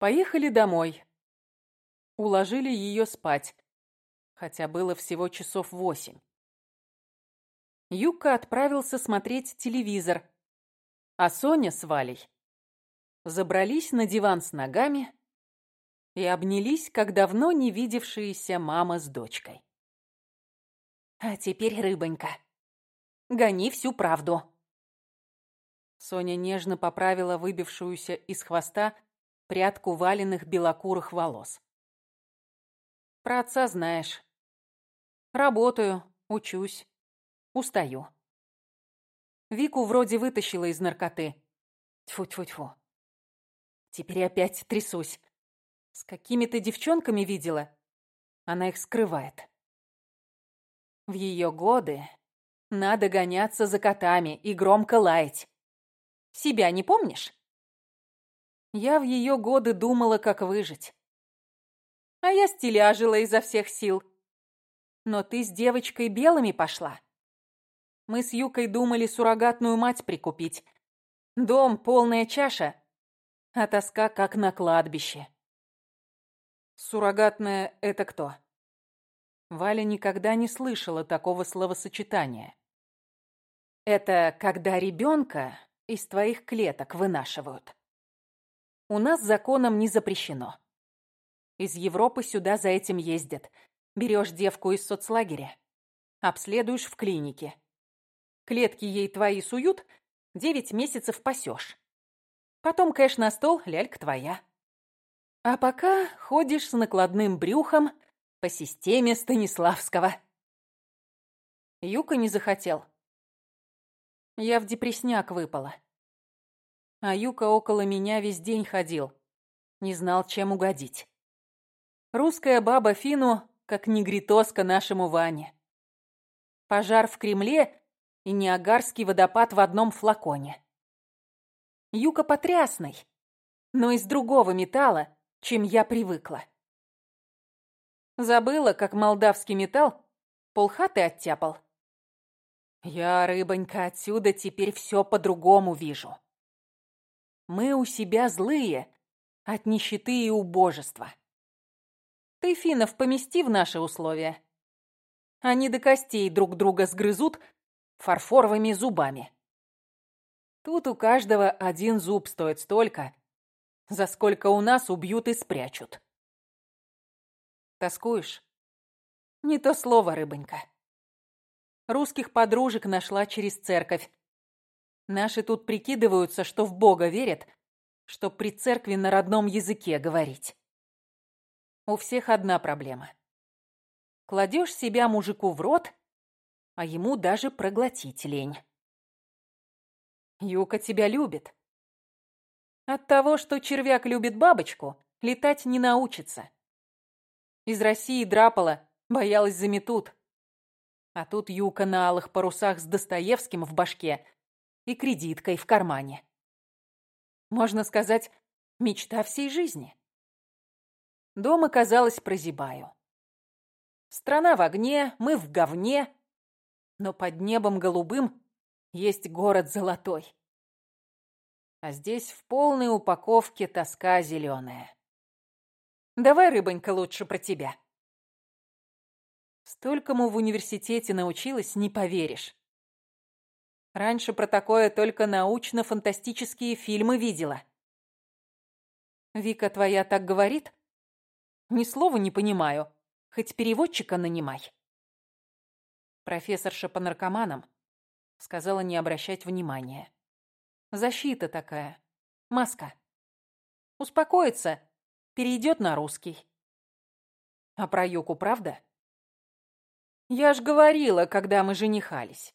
Поехали домой. Уложили ее спать, хотя было всего часов восемь. Юка отправился смотреть телевизор, а Соня с Валей забрались на диван с ногами и обнялись, как давно не видевшиеся мама с дочкой. «А теперь, рыбонька, гони всю правду». Соня нежно поправила выбившуюся из хвоста прядку валенных белокурых волос. «Про отца знаешь. Работаю, учусь, устаю. Вику вроде вытащила из наркоты. Тьфу-тьфу-тьфу. Теперь опять трясусь. С какими-то девчонками видела. Она их скрывает. В ее годы надо гоняться за котами и громко лаять. Себя не помнишь? Я в ее годы думала, как выжить. А я стиляжила изо всех сил. Но ты с девочкой белыми пошла. Мы с Юкой думали суррогатную мать прикупить. Дом, полная чаша, а тоска как на кладбище. Суррогатная — это кто? Валя никогда не слышала такого словосочетания. Это когда ребенка из твоих клеток вынашивают. У нас законом не запрещено. Из Европы сюда за этим ездят. Берешь девку из соцлагеря, обследуешь в клинике. Клетки ей твои суют, девять месяцев пасешь. Потом кэш на стол, лялька твоя. А пока ходишь с накладным брюхом по системе Станиславского. Юка не захотел. Я в депресняк выпала. А Юка около меня весь день ходил. Не знал, чем угодить. Русская баба Фину, как негритоска нашему Ване. Пожар в Кремле и Ниагарский водопад в одном флаконе. Юка потрясный, но из другого металла, чем я привыкла. Забыла, как молдавский металл полхаты оттяпал. Я, рыбонька, отсюда теперь все по-другому вижу. Мы у себя злые от нищеты и убожества. Ты, финнов, помести в наши условия. Они до костей друг друга сгрызут фарфоровыми зубами. Тут у каждого один зуб стоит столько, за сколько у нас убьют и спрячут. Тоскуешь? Не то слово, рыбонька. Русских подружек нашла через церковь. Наши тут прикидываются, что в Бога верят, что при церкви на родном языке говорить. У всех одна проблема. Кладешь себя мужику в рот, а ему даже проглотить лень. Юка тебя любит. От того, что червяк любит бабочку, летать не научится. Из России драпала, боялась заметут. А тут Юка на алых парусах с Достоевским в башке и кредиткой в кармане. Можно сказать, мечта всей жизни. Дома, казалось, прозябаю. Страна в огне, мы в говне, но под небом голубым есть город золотой. А здесь в полной упаковке тоска зеленая. Давай, рыбонька, лучше про тебя. Столькому в университете научилась, не поверишь. Раньше про такое только научно-фантастические фильмы видела. Вика твоя так говорит? Ни слова не понимаю. Хоть переводчика нанимай. Профессорша по наркоманам сказала не обращать внимания. Защита такая. Маска. Успокоится, перейдет на русский. А про Юку правда? Я ж говорила, когда мы женихались.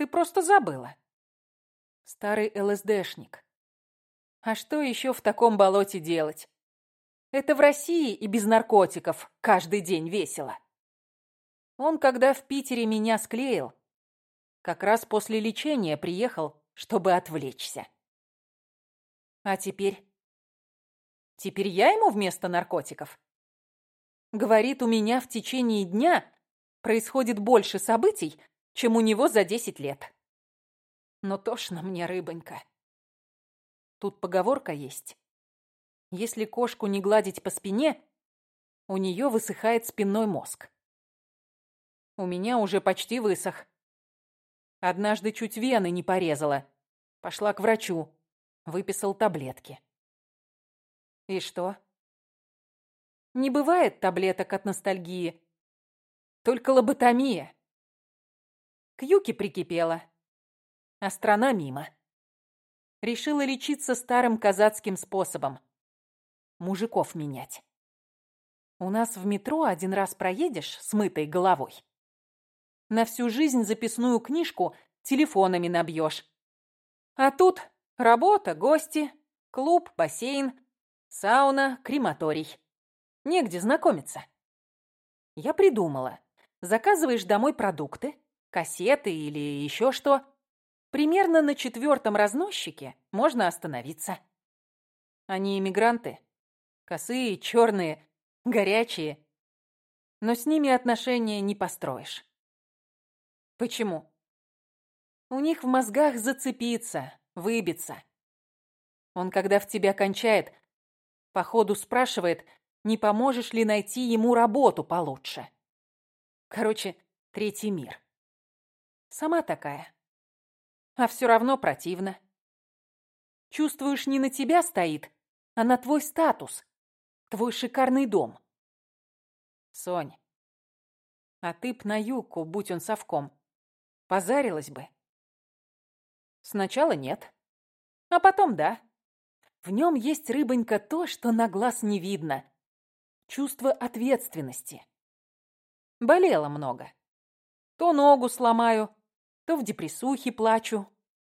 Ты просто забыла. Старый ЛСДшник. А что еще в таком болоте делать? Это в России и без наркотиков каждый день весело. Он, когда в Питере меня склеил, как раз после лечения приехал, чтобы отвлечься. А теперь? Теперь я ему вместо наркотиков? Говорит, у меня в течение дня происходит больше событий, чем у него за десять лет. Но тошно мне, рыбонька. Тут поговорка есть. Если кошку не гладить по спине, у нее высыхает спинной мозг. У меня уже почти высох. Однажды чуть вены не порезала. Пошла к врачу. Выписал таблетки. И что? Не бывает таблеток от ностальгии. Только лоботомия. К Юке прикипела. А страна мимо. Решила лечиться старым казацким способом. Мужиков менять. У нас в метро один раз проедешь с мытой головой. На всю жизнь записную книжку телефонами набьешь. А тут работа, гости, клуб, бассейн, сауна, крематорий. Негде знакомиться. Я придумала. Заказываешь домой продукты, кассеты или еще что. Примерно на четвертом разносчике можно остановиться. Они иммигранты. Косые, черные, горячие. Но с ними отношения не построишь. Почему? У них в мозгах зацепиться, выбиться. Он, когда в тебя кончает, походу спрашивает, не поможешь ли найти ему работу получше. Короче, третий мир. Сама такая. А все равно противно. Чувствуешь, не на тебя стоит, а на твой статус, твой шикарный дом. Сонь, а ты б на юбку, будь он совком, позарилась бы. Сначала нет, а потом да. В нем есть, рыбонька, то, что на глаз не видно. Чувство ответственности. Болела много. То ногу сломаю, то в депрессухе плачу,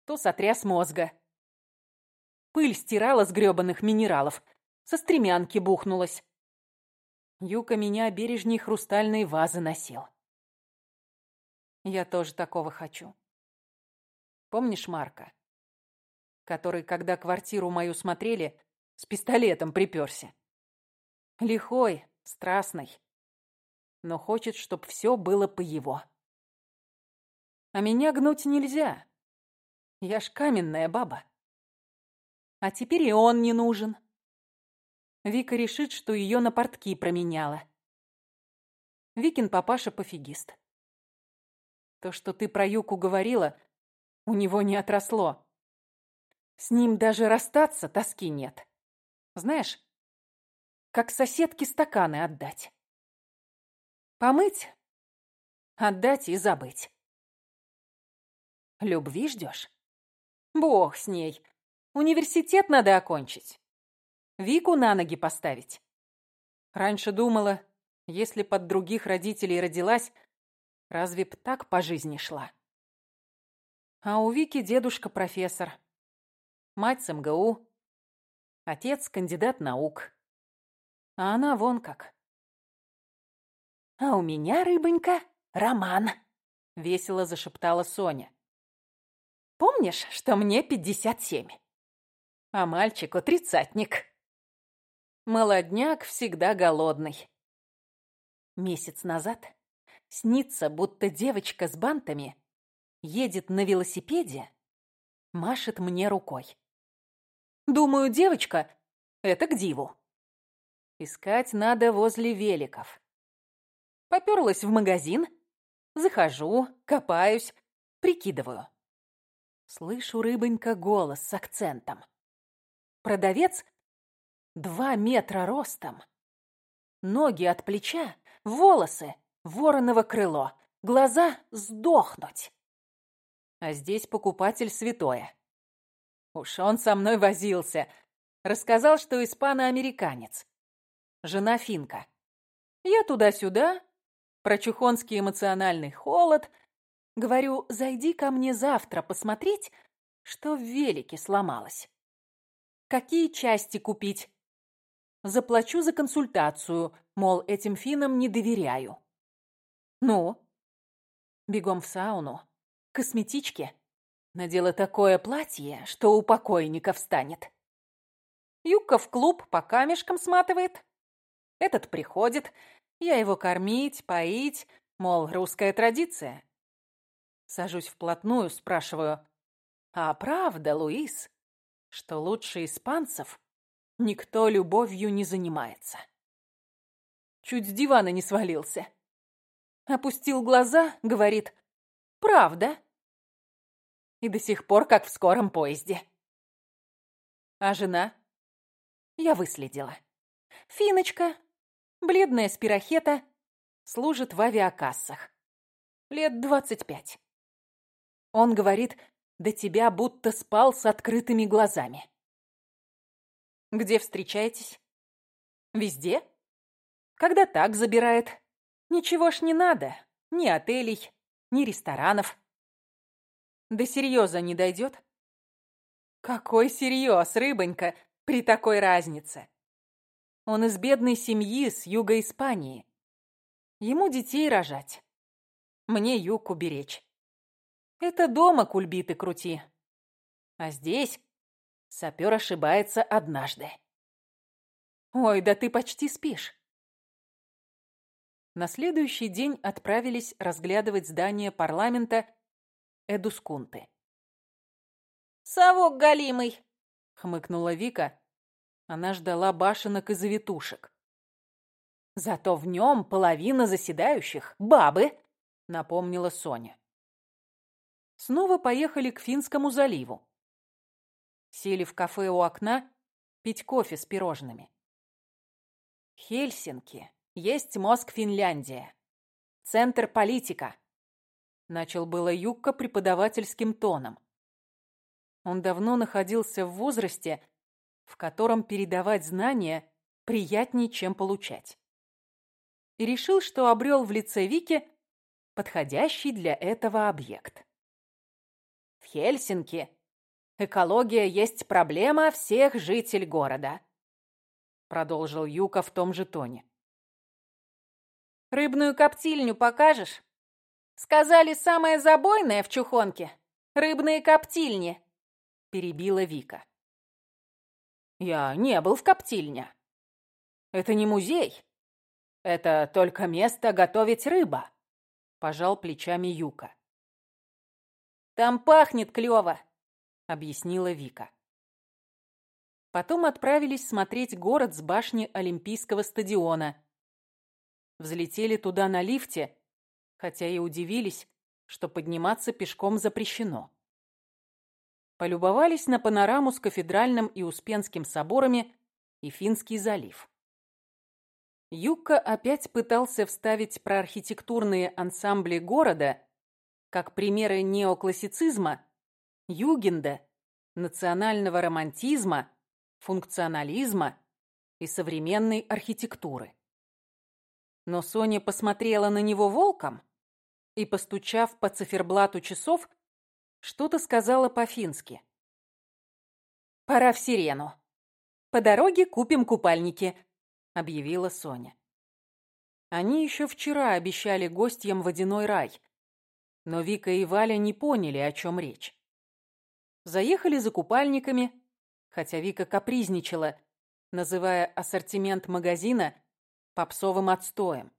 то сотряс мозга. Пыль стирала с грёбаных минералов, со стремянки бухнулась. Юка меня бережней хрустальной вазы носил. Я тоже такого хочу. Помнишь Марка? Который, когда квартиру мою смотрели, с пистолетом приперся. Лихой, страстный. Но хочет, чтоб все было по его. А меня гнуть нельзя. Я ж каменная баба. А теперь и он не нужен. Вика решит, что ее на портки променяла. Викин папаша пофигист. То, что ты про Юку говорила, у него не отросло. С ним даже расстаться тоски нет. Знаешь, как соседке стаканы отдать. Помыть, отдать и забыть. Любви ждешь? Бог с ней. Университет надо окончить. Вику на ноги поставить. Раньше думала, если под других родителей родилась, разве б так по жизни шла? А у Вики дедушка профессор. Мать с МГУ. Отец кандидат наук. А она вон как. «А у меня, рыбонька, роман», — весело зашептала Соня. «Помнишь, что мне пятьдесят семь? А мальчику тридцатник. Молодняк всегда голодный. Месяц назад снится, будто девочка с бантами едет на велосипеде, машет мне рукой. Думаю, девочка — это к диву. Искать надо возле великов. Попёрлась в магазин, захожу, копаюсь, прикидываю. Слышу, рыбонька, голос с акцентом. Продавец два метра ростом. Ноги от плеча, волосы, вороново крыло, глаза сдохнуть. А здесь покупатель святое. Уж он со мной возился. Рассказал, что испано-американец. Жена финка. Я туда-сюда, про чухонский эмоциональный холод. Говорю, зайди ко мне завтра посмотреть, что в велике сломалось. Какие части купить? Заплачу за консультацию, мол, этим финам не доверяю. Ну? Бегом в сауну косметичке. Надела такое платье, что у покойника встанет. Юка в клуб по камешкам сматывает. Этот приходит, я его кормить, поить, мол, русская традиция. Сажусь вплотную, спрашиваю, а правда, Луис, что лучше испанцев никто любовью не занимается. Чуть с дивана не свалился. Опустил глаза, говорит «Правда?» И до сих пор как в скором поезде. А жена? Я выследила. Финочка, бледная спирохета, служит в авиакассах. Лет двадцать пять. Он говорит, до тебя будто спал с открытыми глазами. Где встречаетесь? Везде? Когда так забирает. Ничего ж не надо. Ни отелей, ни ресторанов. До серьеза не дойдет? Какой серьез, рыбонька, при такой разнице? Он из бедной семьи с юга Испании. Ему детей рожать. Мне юг уберечь. Это дома кульбиты крути. А здесь сапер ошибается однажды. Ой, да ты почти спишь. На следующий день отправились разглядывать здание парламента Эдускунты. «Совок голимый!» — хмыкнула Вика. Она ждала башенок и завитушек. «Зато в нем половина заседающих — бабы!» — напомнила Соня. Снова поехали к Финскому заливу. Сели в кафе у окна пить кофе с пирожными. Хельсинки есть мозг Финляндия. Центр политика. Начал было Юкка преподавательским тоном. Он давно находился в возрасте, в котором передавать знания приятнее, чем получать. И решил, что обрел в лице Вики подходящий для этого объект. Хельсинки экология есть проблема всех жителей города, продолжил Юка в том же тоне. Рыбную коптильню покажешь? Сказали, самое забойное в Чухонке — рыбные коптильни, перебила Вика. Я не был в коптильне. Это не музей. Это только место готовить рыба, пожал плечами Юка. Там пахнет клёво, объяснила Вика. Потом отправились смотреть город с башни Олимпийского стадиона. Взлетели туда на лифте хотя и удивились, что подниматься пешком запрещено. Полюбовались на панораму с кафедральным и Успенским соборами и Финский залив. Юкка опять пытался вставить про архитектурные ансамбли города как примеры неоклассицизма, югенда, национального романтизма, функционализма и современной архитектуры. Но Соня посмотрела на него волком и, постучав по циферблату часов, что-то сказала по-фински. «Пора в сирену. По дороге купим купальники», — объявила Соня. Они еще вчера обещали гостям водяной рай, но Вика и Валя не поняли, о чем речь. Заехали за купальниками, хотя Вика капризничала, называя ассортимент магазина попсовым отстоем.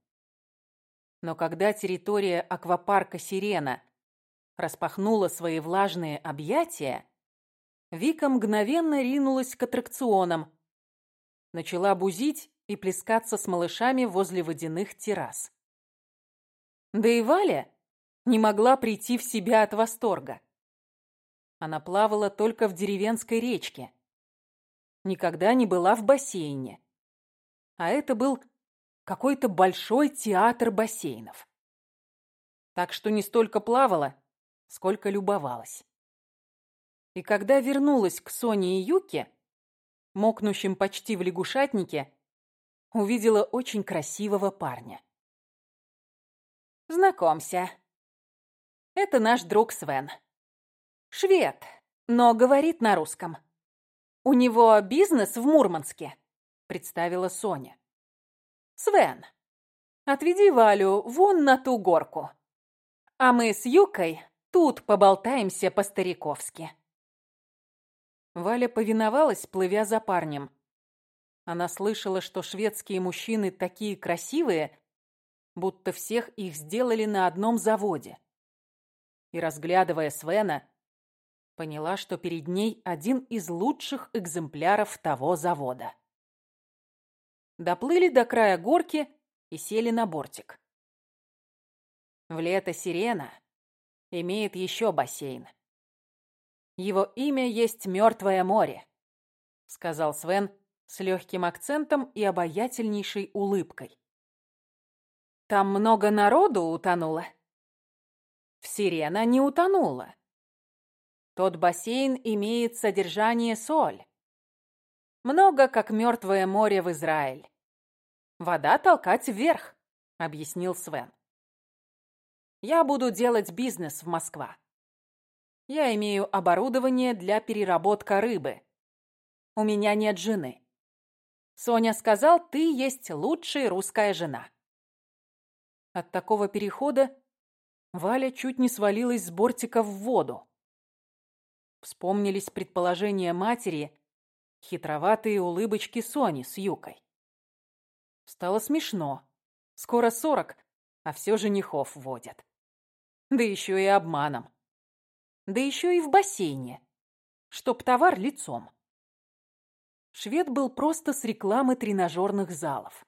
Но когда территория аквапарка «Сирена» распахнула свои влажные объятия, Вика мгновенно ринулась к аттракционам, начала бузить и плескаться с малышами возле водяных террас. Да и Валя не могла прийти в себя от восторга. Она плавала только в деревенской речке. Никогда не была в бассейне. А это был какой-то большой театр бассейнов. Так что не столько плавала, сколько любовалась. И когда вернулась к Соне и Юке, мокнущим почти в лягушатнике, увидела очень красивого парня. «Знакомься. Это наш друг Свен. Швед, но говорит на русском. У него бизнес в Мурманске», — представила Соня. Свен, отведи Валю вон на ту горку. А мы с Юкой тут поболтаемся по-стариковски. Валя повиновалась, плывя за парнем. Она слышала, что шведские мужчины такие красивые, будто всех их сделали на одном заводе. И, разглядывая Свена, поняла, что перед ней один из лучших экземпляров того завода. Доплыли до края горки и сели на бортик. В лето Сирена имеет еще бассейн. Его имя есть Мертвое море, сказал Свен с легким акцентом и обаятельнейшей улыбкой. Там много народу утонуло. В Сирена не утонула. Тот бассейн имеет содержание соль. Много, как мертвое море в Израиль. Вода толкать вверх, объяснил Свен. Я буду делать бизнес в Москва. Я имею оборудование для переработка рыбы. У меня нет жены. Соня сказал, ты есть лучшая русская жена. От такого перехода Валя чуть не свалилась с бортика в воду. Вспомнились предположения матери, хитроватые улыбочки Сони с Юкой. Стало смешно. Скоро сорок, а все женихов водят. Да еще и обманом. Да еще и в бассейне. Чтоб товар лицом. Швед был просто с рекламы тренажерных залов.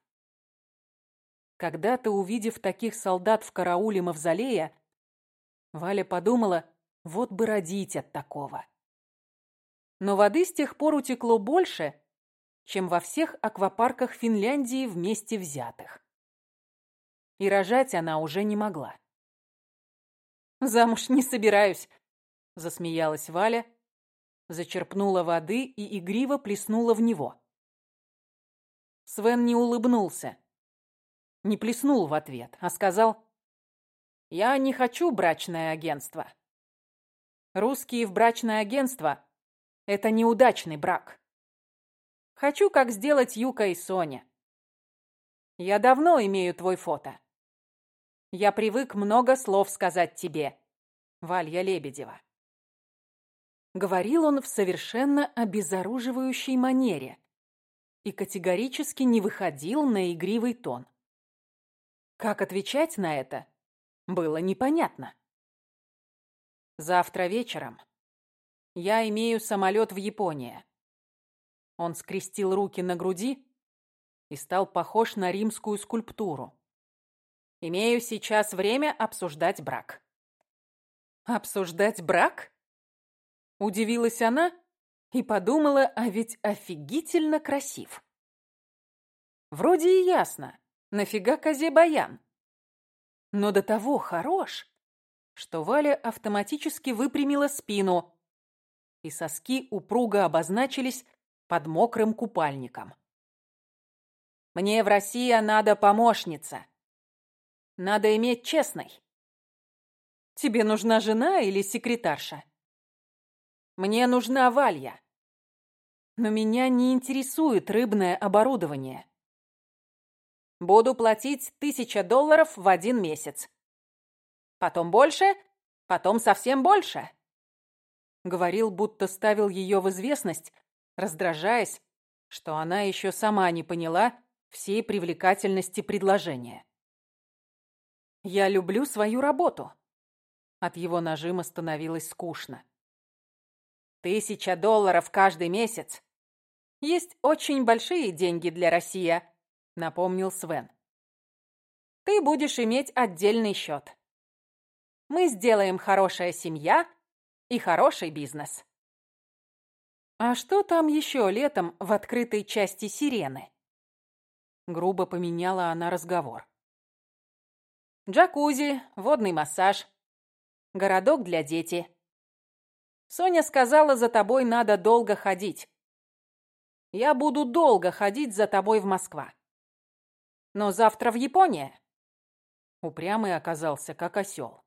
Когда-то, увидев таких солдат в карауле мавзолея, Валя подумала, вот бы родить от такого. Но воды с тех пор утекло больше, чем во всех аквапарках Финляндии вместе взятых. И рожать она уже не могла. «Замуж не собираюсь», — засмеялась Валя, зачерпнула воды и игриво плеснула в него. Свен не улыбнулся, не плеснул в ответ, а сказал, «Я не хочу брачное агентство. Русские в брачное агентство — это неудачный брак. Хочу, как сделать Юка и Соня. Я давно имею твой фото. Я привык много слов сказать тебе, Валья Лебедева. Говорил он в совершенно обезоруживающей манере и категорически не выходил на игривый тон. Как отвечать на это, было непонятно. Завтра вечером я имею самолет в Японию. Он скрестил руки на груди и стал похож на римскую скульптуру. Имею сейчас время обсуждать брак. Обсуждать брак? Удивилась она и подумала, а ведь офигительно красив. Вроде и ясно, нафига козе баян? Но до того хорош, что Валя автоматически выпрямила спину, и соски упруго обозначились под мокрым купальником. Мне в России надо помощница. Надо иметь честной. Тебе нужна жена или секретарша? Мне нужна Валья. Но меня не интересует рыбное оборудование. Буду платить тысяча долларов в один месяц. Потом больше, потом совсем больше. Говорил, будто ставил ее в известность, раздражаясь, что она еще сама не поняла всей привлекательности предложения. «Я люблю свою работу». От его нажима становилось скучно. Тысяча долларов каждый месяц. Есть очень большие деньги для России, напомнил Свен. Ты будешь иметь отдельный счет. Мы сделаем хорошая семья и хороший бизнес. А что там еще летом в открытой части сирены? Грубо поменяла она разговор. Джакузи, водный массаж, городок для детей. Соня сказала, за тобой надо долго ходить. Я буду долго ходить за тобой в Москва. Но завтра в Японии. Упрямый оказался, как осел.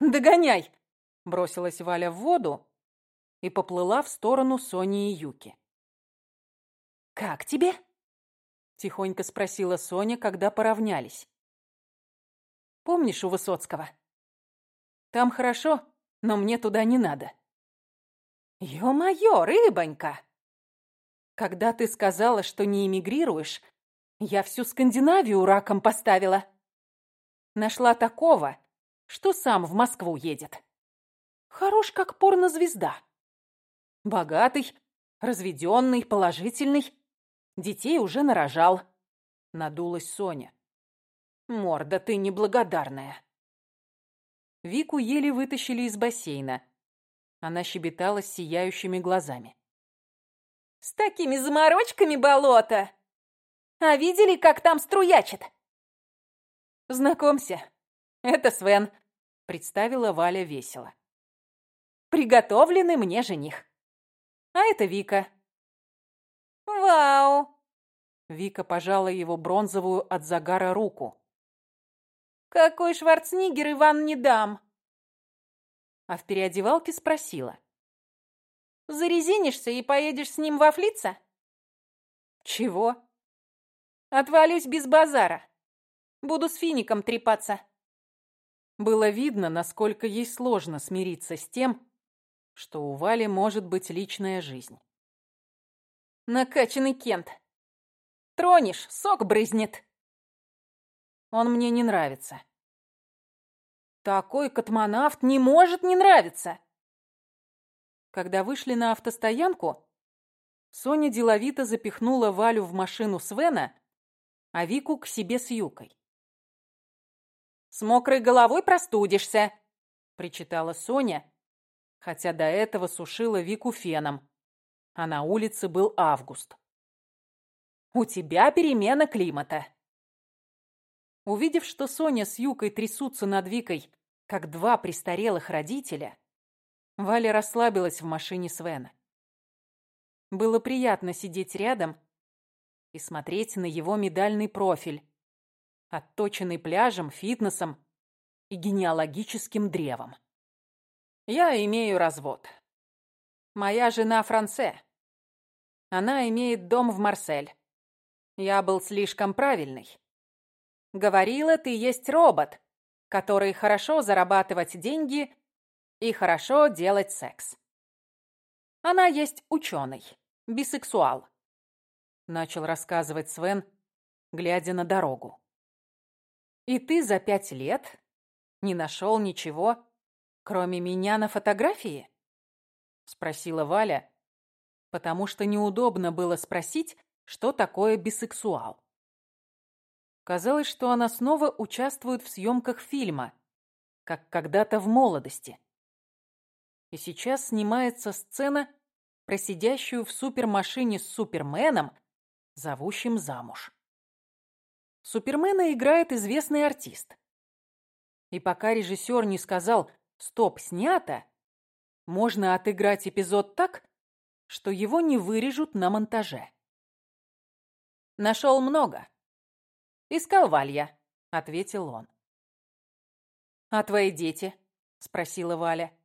«Догоняй!» – бросилась Валя в воду и поплыла в сторону Сони и Юки. «Как тебе?» – тихонько спросила Соня, когда поравнялись. «Помнишь у Высоцкого? Там хорошо, но мне туда не надо. Ё-моё, рыбонька! Когда ты сказала, что не эмигрируешь, я всю Скандинавию раком поставила. Нашла такого, что сам в Москву едет. Хорош, как порнозвезда. Богатый, разведенный, положительный. Детей уже нарожал. Надулась Соня. Морда, ты неблагодарная. Вику еле вытащили из бассейна. Она щебетала с сияющими глазами. «С такими заморочками болото! А видели, как там струячит?» «Знакомься, это Свен», — представила Валя весело. «Приготовленный мне жених. А это Вика». «Вау!» Вика пожала его бронзовую от загара руку. «Какой Шварценеггер Иван не дам!» А в переодевалке спросила. «Зарезинишься и поедешь с ним во флица?» «Чего?» «Отвалюсь без базара. Буду с фиником трепаться». Было видно, насколько ей сложно смириться с тем, что у Вали может быть личная жизнь. Накачанный Кент. Тронешь, сок брызнет. Он мне не нравится. Такой космонавт не может не нравиться. Когда вышли на автостоянку, Соня деловито запихнула Валю в машину Свена, а Вику к себе с Юкой. «С мокрой головой простудишься», — причитала Соня, хотя до этого сушила Вику феном, а на улице был август. У тебя перемена климата. Увидев, что Соня с Юкой трясутся над Викой, как два престарелых родителя, Валя расслабилась в машине Свена. Было приятно сидеть рядом и смотреть на его медальный профиль, отточенный пляжем, фитнесом и генеалогическим древом. Я имею развод. Моя жена Франце. Она имеет дом в Марсель. Я был слишком правильный. Говорила, ты есть робот, который хорошо зарабатывать деньги и хорошо делать секс. Она есть ученый, бисексуал. Начал рассказывать Свен, глядя на дорогу. И ты за пять лет не нашел ничего, кроме меня на фотографии? Спросила Валя, потому что неудобно было спросить, что такое бисексуал. Казалось, что она снова участвует в съемках фильма, как когда-то в молодости. И сейчас снимается сцена про сидящую в супермашине с Суперменом, зовущим замуж. Супермена играет известный артист. И пока режиссер не сказал «стоп, снято», можно отыграть эпизод так, что его не вырежут на монтаже. Нашел много. Искал Валья, ответил он. А твои дети? Спросила Валя.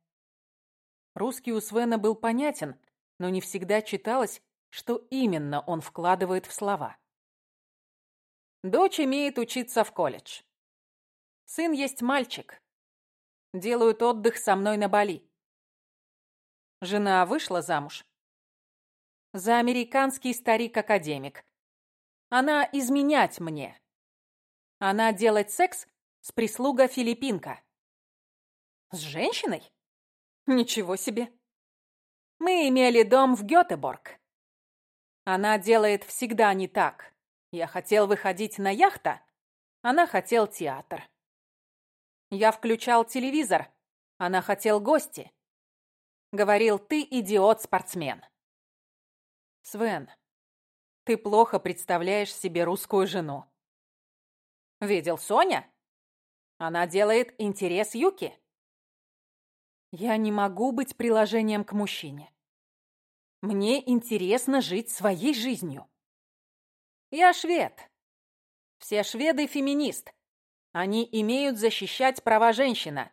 Русский у Свена был понятен, но не всегда читалось, что именно он вкладывает в слова. Дочь имеет учиться в колледж. Сын есть мальчик. Делают отдых со мной на Бали. Жена вышла замуж. За американский старик-академик. Она изменять мне. Она делать секс с прислуга-филиппинка. С женщиной? Ничего себе. Мы имели дом в Гётеборг. Она делает всегда не так. Я хотел выходить на яхта, она хотел театр. Я включал телевизор, она хотел гости. Говорил, ты идиот-спортсмен. Свен, ты плохо представляешь себе русскую жену. Видел Соня? Она делает интерес Юки. Я не могу быть приложением к мужчине. Мне интересно жить своей жизнью. Я швед. Все шведы феминист. Они имеют защищать права женщины.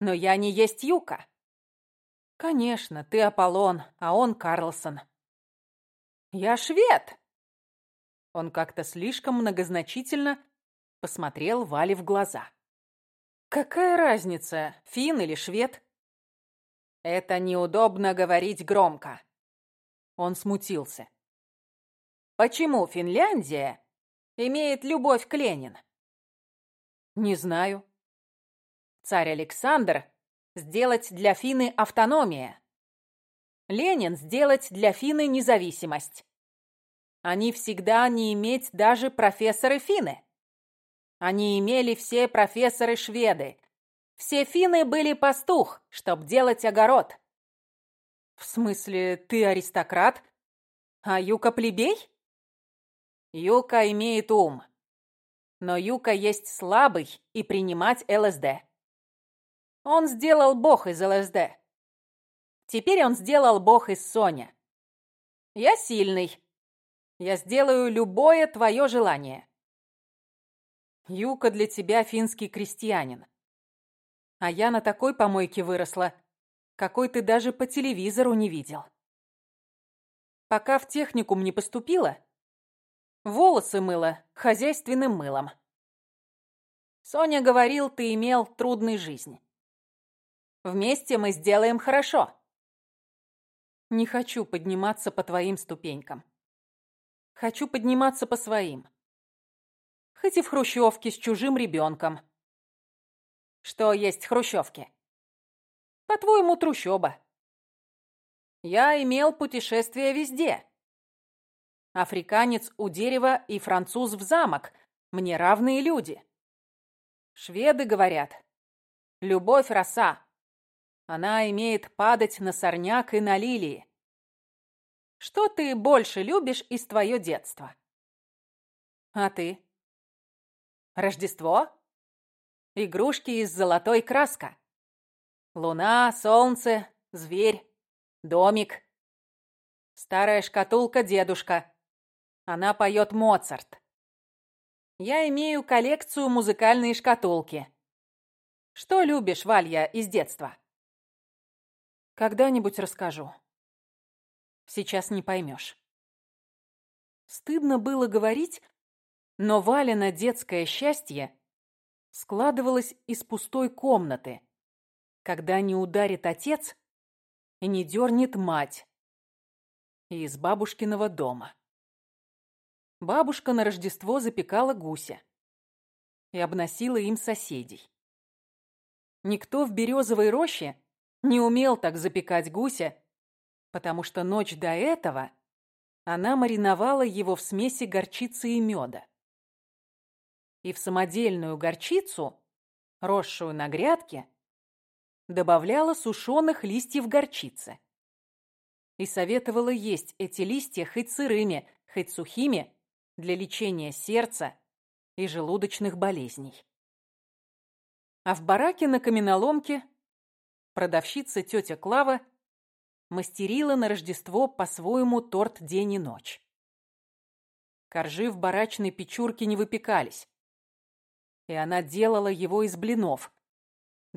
Но я не есть Юка. Конечно, ты Аполлон, а он Карлсон. «Я швед!» Он как-то слишком многозначительно посмотрел Вале в глаза. «Какая разница, фин или швед?» «Это неудобно говорить громко». Он смутился. «Почему Финляндия имеет любовь к Ленин?» «Не знаю». Царь Александр сделать для Фины автономия. Ленин сделать для Фины независимость. Они всегда не иметь даже профессоры Фины. Они имели все профессоры шведы. Все финны были пастух, чтоб делать огород. В смысле, ты аристократ, а Юка плебей? Юка имеет ум. Но Юка есть слабый и принимать ЛСД. Он сделал бог из ЛСД. Теперь он сделал бог из Соня. Я сильный. Я сделаю любое твое желание. Юка для тебя финский крестьянин. А я на такой помойке выросла, какой ты даже по телевизору не видел. Пока в техникум не поступила, волосы мыла хозяйственным мылом. Соня говорил, ты имел трудную жизнь. Вместе мы сделаем хорошо. Не хочу подниматься по твоим ступенькам. Хочу подниматься по своим хоть и в хрущевке с чужим ребенком. Что есть хрущевки? По-твоему, трущоба. Я имел путешествия везде. Африканец у дерева и француз в замок. Мне равные люди. Шведы говорят. Любовь роса. Она имеет падать на сорняк и на лилии. Что ты больше любишь из твоего детства? А ты? Рождество? Игрушки из золотой краска. Луна, солнце, зверь, домик. Старая шкатулка дедушка. Она поет Моцарт. Я имею коллекцию музыкальной шкатулки. Что любишь, Валья, из детства? Когда-нибудь расскажу. Сейчас не поймешь. Стыдно было говорить, но Валина детское счастье складывалось из пустой комнаты, когда не ударит отец и не дернет мать, из бабушкиного дома. Бабушка на Рождество запекала гуся и обносила им соседей. Никто в березовой роще не умел так запекать гуся, потому что ночь до этого она мариновала его в смеси горчицы и меда и в самодельную горчицу, росшую на грядке, добавляла сушеных листьев горчицы. И советовала есть эти листья хоть сырыми, хоть сухими для лечения сердца и желудочных болезней. А в бараке на каменоломке продавщица тетя Клава мастерила на Рождество по-своему торт день и ночь. Коржи в барачной печурке не выпекались и она делала его из блинов,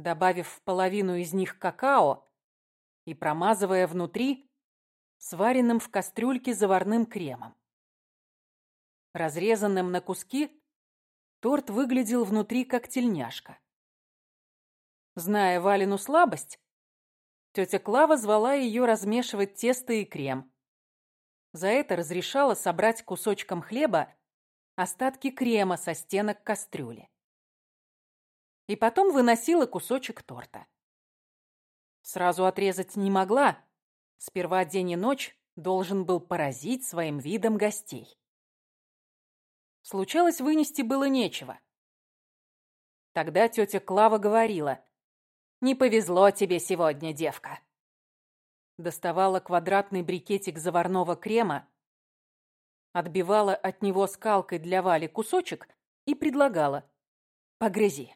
добавив в половину из них какао и промазывая внутри сваренным в кастрюльке заварным кремом. Разрезанным на куски, торт выглядел внутри как тельняшка. Зная Валину слабость, тетя Клава звала ее размешивать тесто и крем. За это разрешала собрать кусочком хлеба остатки крема со стенок кастрюли и потом выносила кусочек торта. Сразу отрезать не могла. Сперва день и ночь должен был поразить своим видом гостей. Случалось, вынести было нечего. Тогда тетя Клава говорила, «Не повезло тебе сегодня, девка». Доставала квадратный брикетик заварного крема, отбивала от него скалкой для Вали кусочек и предлагала, «Погрызи».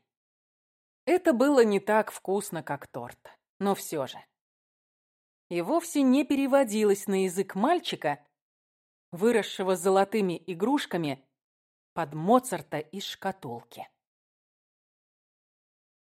Это было не так вкусно, как торт, но все же. И вовсе не переводилось на язык мальчика, выросшего золотыми игрушками под Моцарта из шкатулки.